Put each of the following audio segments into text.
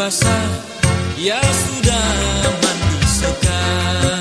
basah Ya sudah mandi sekali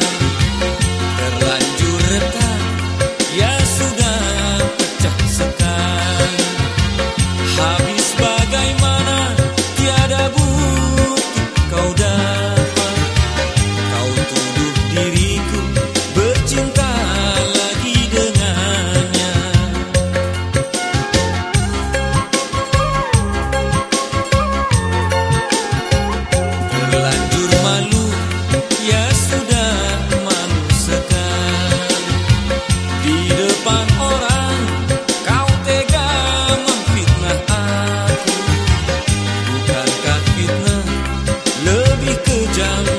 jump.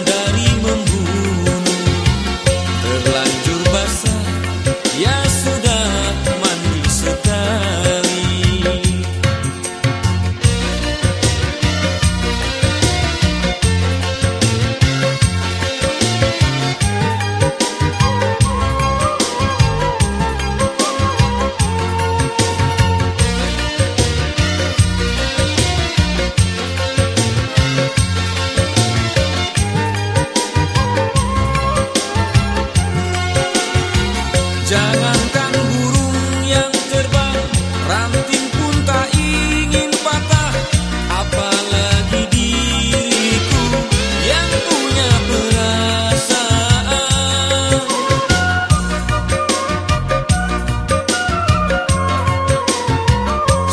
Jangankan burung yang terbang Ranting pun tak ingin patah. Apalagi diriku yang punya perasaan.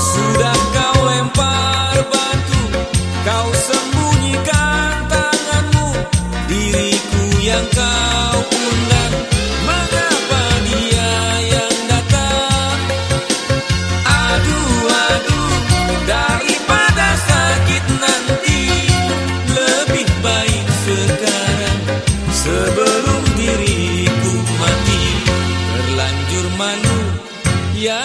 Sudah kau lempar batu Kau sembunyikan tanganmu. Diriku yang kau Manu ya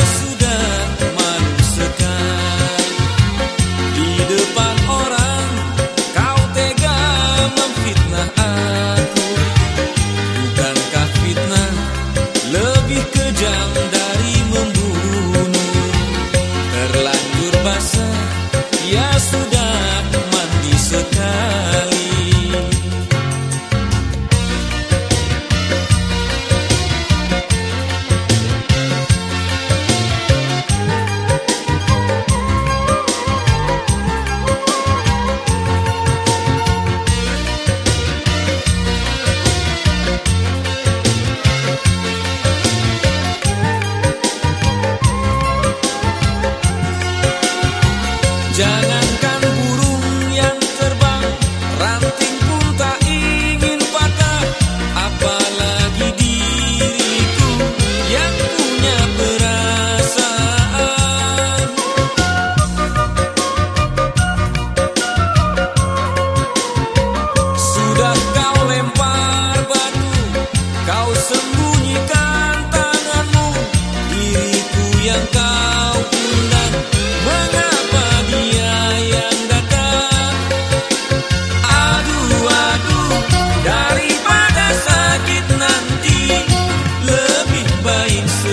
Santi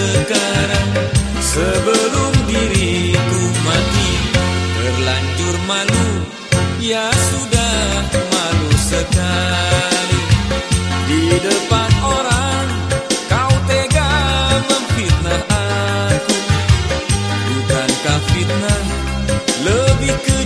sekarang Sebelum diriku mati Terlanjur malu. Ya sudah malu sekali. Di depan orang Kau tega memfitnah aku. Bukankah fitnah Lebih ke